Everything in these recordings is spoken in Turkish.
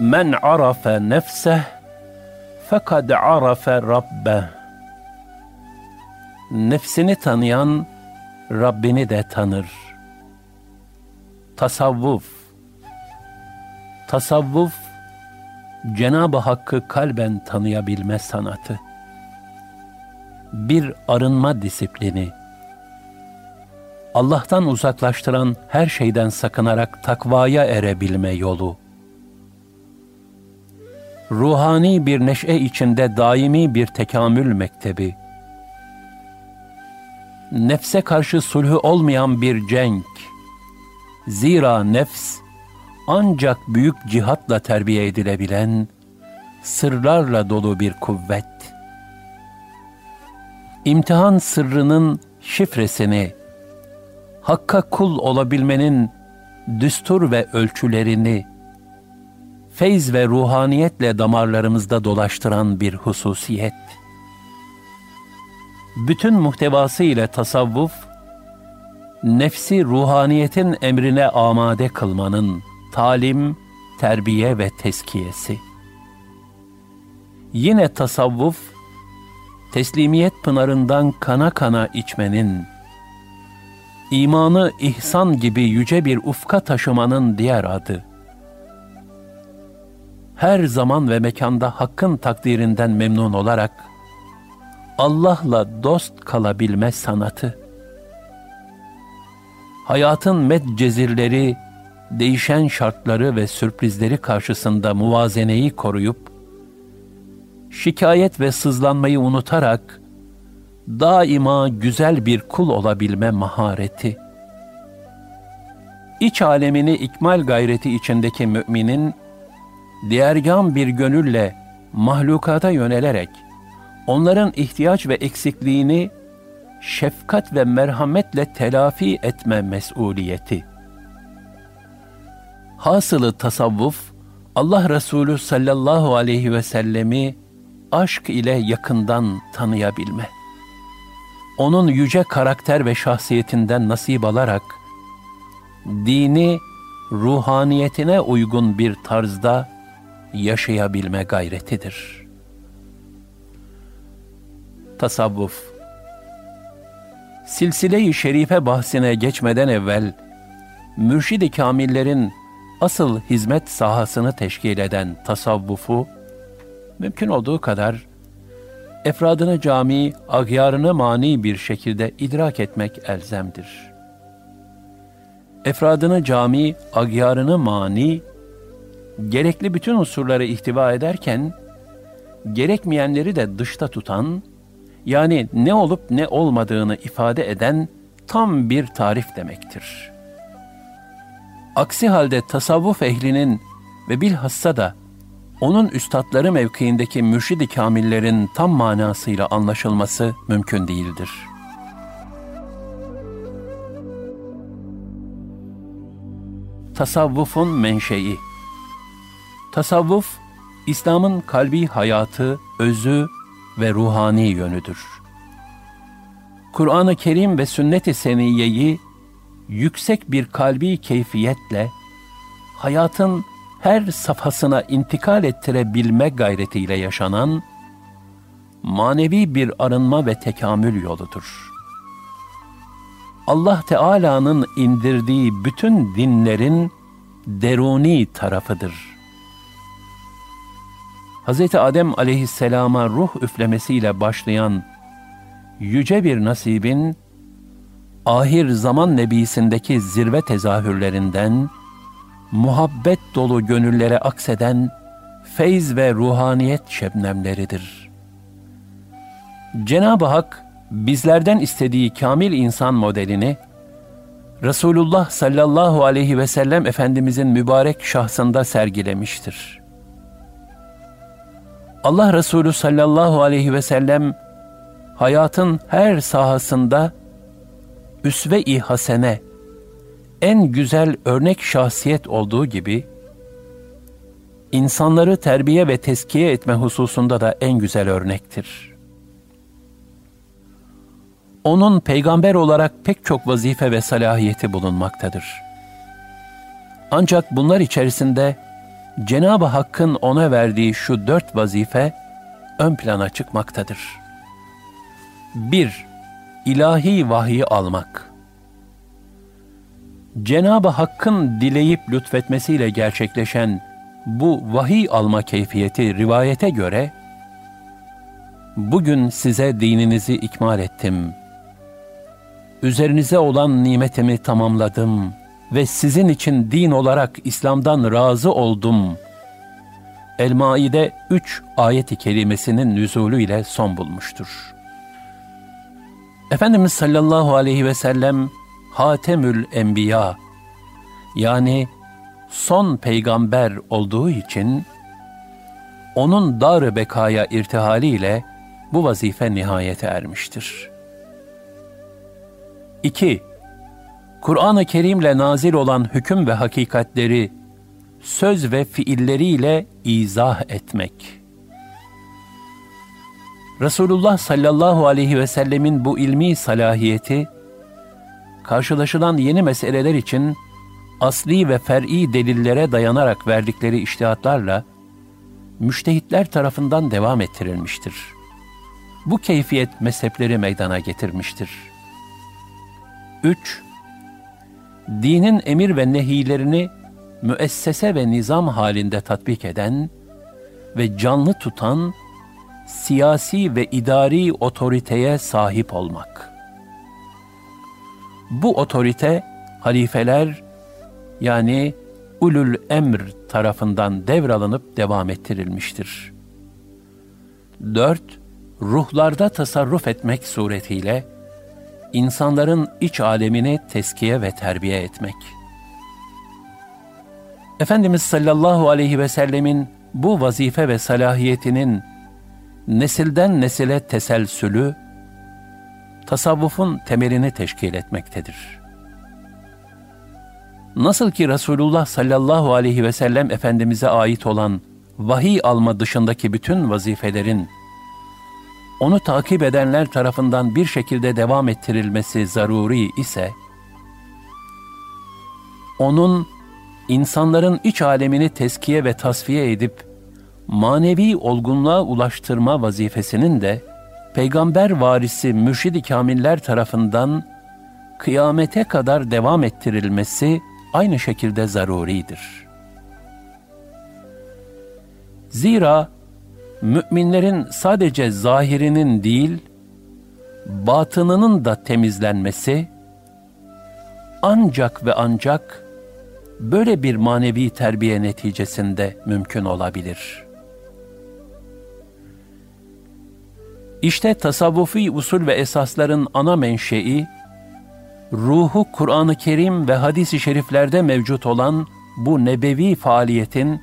Men arafe nefseh fekad arafe rabbeh. Nefsini tanıyan Rabbini de tanır. Tasavvuf Tasavvuf Cenab-ı Hakk'ı kalben tanıyabilme sanatı. Bir arınma disiplini. Allah'tan uzaklaştıran her şeyden sakınarak takvaya erebilme yolu. Ruhani bir neşe içinde daimi bir tekamül mektebi. Nefse karşı sulhü olmayan bir cenk. Zira nefs ancak büyük cihatla terbiye edilebilen, sırlarla dolu bir kuvvet. İmtihan sırrının şifresini, Hakka kul olabilmenin düstur ve ölçülerini, feyz ve ruhaniyetle damarlarımızda dolaştıran bir hususiyet. Bütün muhtevası ile tasavvuf, nefsi ruhaniyetin emrine amade kılmanın, talim, terbiye ve teskiyesi. Yine tasavvuf, teslimiyet pınarından kana kana içmenin, imanı ihsan gibi yüce bir ufka taşımanın diğer adı. Her zaman ve mekanda hakkın takdirinden memnun olarak, Allah'la dost kalabilme sanatı. Hayatın medcezirleri, değişen şartları ve sürprizleri karşısında muvazeneyi koruyup, şikayet ve sızlanmayı unutarak, daima güzel bir kul olabilme mahareti. İç alemini ikmal gayreti içindeki müminin, diğergan bir gönülle mahlukata yönelerek, onların ihtiyaç ve eksikliğini şefkat ve merhametle telafi etme mesuliyeti. Hasılı tasavvuf, Allah Resulü sallallahu aleyhi ve sellemi aşk ile yakından tanıyabilme. Onun yüce karakter ve şahsiyetinden nasip alarak, dini ruhaniyetine uygun bir tarzda yaşayabilme gayretidir. Tasavvuf Silsile-i Şerife bahsine geçmeden evvel, mürşid-i kamillerin asıl hizmet sahasını teşkil eden tasavvufu, mümkün olduğu kadar efradını cami, agyarını mani bir şekilde idrak etmek elzemdir. Efradını cami, agyarını mani, gerekli bütün unsurları ihtiva ederken, gerekmeyenleri de dışta tutan, yani ne olup ne olmadığını ifade eden tam bir tarif demektir.'' Aksi halde tasavvuf ehlinin ve bilhassa da onun üstadları mevkiindeki mürşid-i kamillerin tam manasıyla anlaşılması mümkün değildir. Tasavvufun menşei Tasavvuf, İslam'ın kalbi hayatı, özü ve ruhani yönüdür. Kur'an-ı Kerim ve sünnet-i seniyyeyi yüksek bir kalbi keyfiyetle hayatın her safhasına intikal ettirebilme gayretiyle yaşanan manevi bir arınma ve tekamül yoludur. Allah Teala'nın indirdiği bütün dinlerin deruni tarafıdır. Hz. Adem aleyhisselama ruh üflemesiyle başlayan yüce bir nasibin ahir zaman nebisindeki zirve tezahürlerinden, muhabbet dolu gönüllere akseden feyz ve ruhaniyet şebnemleridir. Cenab-ı Hak bizlerden istediği kamil insan modelini Resulullah sallallahu aleyhi ve sellem Efendimizin mübarek şahsında sergilemiştir. Allah Resulü sallallahu aleyhi ve sellem hayatın her sahasında üsve-i hasene, en güzel örnek şahsiyet olduğu gibi, insanları terbiye ve teskiye etme hususunda da en güzel örnektir. Onun peygamber olarak pek çok vazife ve salahiyeti bulunmaktadır. Ancak bunlar içerisinde Cenab-ı Hakk'ın ona verdiği şu dört vazife ön plana çıkmaktadır. 1. İlahi vahyi almak. Cenab-ı Hakk'ın dileyip lütfetmesiyle gerçekleşen bu vahiy alma keyfiyeti rivayete göre, bugün size dininizi ikmal ettim. Üzerinize olan nimetimi tamamladım ve sizin için din olarak İslam'dan razı oldum. El-Maide 3 ayeti kelimesinin nüzulü ile son bulmuştur. Efendimiz sallallahu aleyhi ve sellem Hatemül Enbiya yani son peygamber olduğu için onun dar bekaya irtihaliyle bu vazife nihayete ermiştir. 2. Kur'an-ı Kerim'le nazil olan hüküm ve hakikatleri söz ve fiilleriyle izah etmek. Resulullah sallallahu aleyhi ve sellemin bu ilmi salahiyeti, karşılaşılan yeni meseleler için asli ve fer'i delillere dayanarak verdikleri iştihatlarla, müştehitler tarafından devam ettirilmiştir. Bu keyfiyet mezhepleri meydana getirmiştir. 3. Dinin emir ve nehilerini müessese ve nizam halinde tatbik eden ve canlı tutan siyasi ve idari otoriteye sahip olmak. Bu otorite halifeler yani ulul emr tarafından devralınıp devam ettirilmiştir. 4. Ruhlarda tasarruf etmek suretiyle insanların iç alemini teskiye ve terbiye etmek. Efendimiz sallallahu aleyhi ve sellemin bu vazife ve salahiyetinin nesilden nesile teselsülü, tasavvufun temelini teşkil etmektedir. Nasıl ki Resulullah sallallahu aleyhi ve sellem Efendimiz'e ait olan vahiy alma dışındaki bütün vazifelerin, onu takip edenler tarafından bir şekilde devam ettirilmesi zaruri ise, onun insanların iç alemini teskiye ve tasfiye edip manevi olgunluğa ulaştırma vazifesinin de peygamber varisi mürşid-i kamiller tarafından kıyamete kadar devam ettirilmesi aynı şekilde zaruridir. Zira müminlerin sadece zahirinin değil, batınının da temizlenmesi ancak ve ancak böyle bir manevi terbiye neticesinde mümkün olabilir. İşte tasavvufi usul ve esasların ana menşei, ruhu Kur'an-ı Kerim ve hadis-i şeriflerde mevcut olan bu nebevi faaliyetin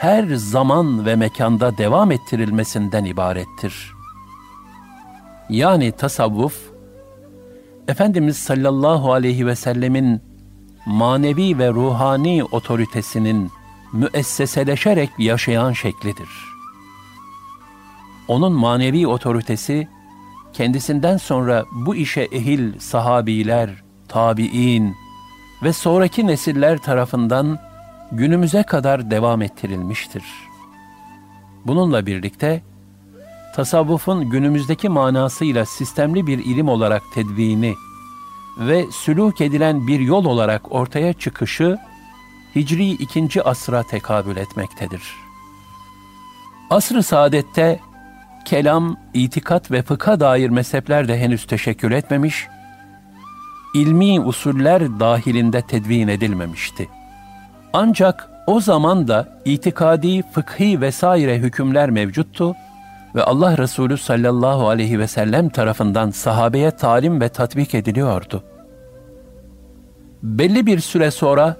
her zaman ve mekanda devam ettirilmesinden ibarettir. Yani tasavvuf, Efendimiz sallallahu aleyhi ve sellemin manevi ve ruhani otoritesinin müesseseleşerek yaşayan şeklidir. Onun manevi otoritesi, kendisinden sonra bu işe ehil sahabiler, tabi'in ve sonraki nesiller tarafından günümüze kadar devam ettirilmiştir. Bununla birlikte, tasavvufun günümüzdeki manasıyla sistemli bir ilim olarak tedvini ve sülûk edilen bir yol olarak ortaya çıkışı, Hicri 2. asra tekabül etmektedir. Asr-ı saadette kelam, itikat ve fıkha dair mezhepler de henüz teşekkül etmemiş, ilmi usuller dahilinde tedvin edilmemişti. Ancak o zaman da itikadi, fıkhi vesaire hükümler mevcuttu ve Allah Resulü sallallahu aleyhi ve sellem tarafından sahabeye talim ve tatbik ediliyordu. Belli bir süre sonra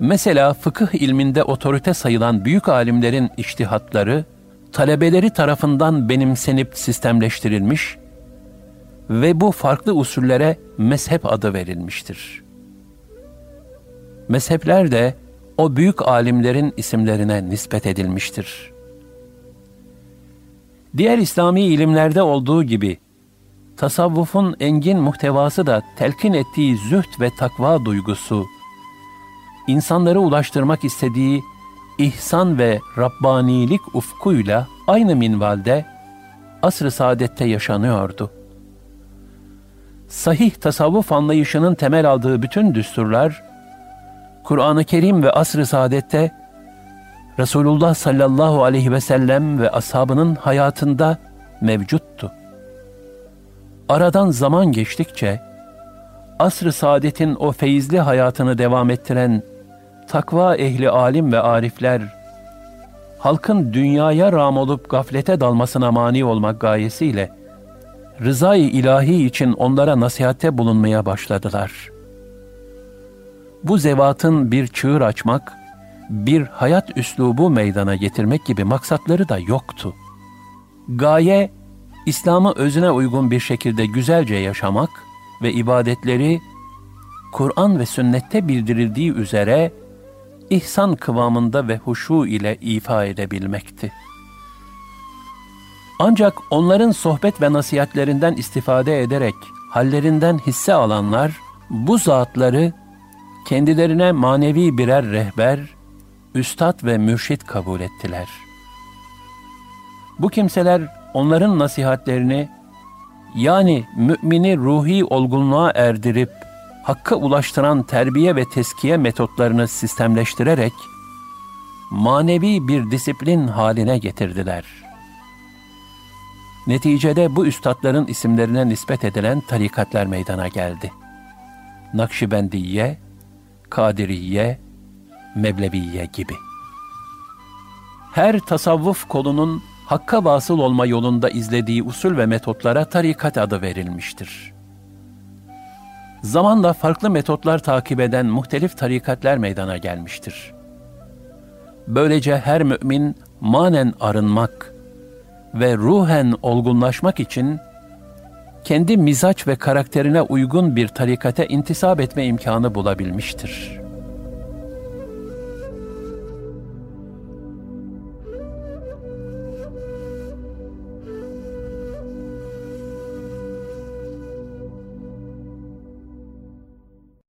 mesela fıkıh ilminde otorite sayılan büyük alimlerin iştihatları talebeleri tarafından benimsenip sistemleştirilmiş ve bu farklı usullere mezhep adı verilmiştir. Mezhepler de o büyük alimlerin isimlerine nispet edilmiştir. Diğer İslami ilimlerde olduğu gibi tasavvufun engin muhtevası da telkin ettiği zühd ve takva duygusu, insanları ulaştırmak istediği ihsan ve Rabbanilik ufkuyla aynı minvalde asr-ı saadette yaşanıyordu. Sahih tasavvuf anlayışının temel aldığı bütün düsturlar, Kur'an-ı Kerim ve asr-ı saadette Resulullah sallallahu aleyhi ve sellem ve ashabının hayatında mevcuttu. Aradan zaman geçtikçe, asr-ı saadetin o feyizli hayatını devam ettiren takva ehli alim ve arifler, halkın dünyaya ram olup gaflete dalmasına mani olmak gayesiyle, rızayı ilahi için onlara nasihatte bulunmaya başladılar. Bu zevatın bir çığır açmak, bir hayat üslubu meydana getirmek gibi maksatları da yoktu. Gaye, İslam'ı özüne uygun bir şekilde güzelce yaşamak ve ibadetleri Kur'an ve sünnette bildirildiği üzere ihsan kıvamında ve huşu ile ifa edebilmekti. Ancak onların sohbet ve nasihatlerinden istifade ederek hallerinden hisse alanlar bu zatları kendilerine manevi birer rehber, üstad ve mürşit kabul ettiler. Bu kimseler onların nasihatlerini yani mümini ruhi olgunluğa erdirip hakka ulaştıran terbiye ve teskiye metotlarını sistemleştirerek manevi bir disiplin haline getirdiler. Neticede bu üstadların isimlerine nispet edilen tarikatlar meydana geldi. Nakşibendiye, Kadiriye, Mevleviye gibi. Her tasavvuf kolunun hakka vasıl olma yolunda izlediği usul ve metotlara tarikat adı verilmiştir. Zamanla farklı metotlar takip eden muhtelif tarikatler meydana gelmiştir. Böylece her mümin manen arınmak ve ruhen olgunlaşmak için kendi mizaç ve karakterine uygun bir tarikate intisap etme imkanı bulabilmiştir.''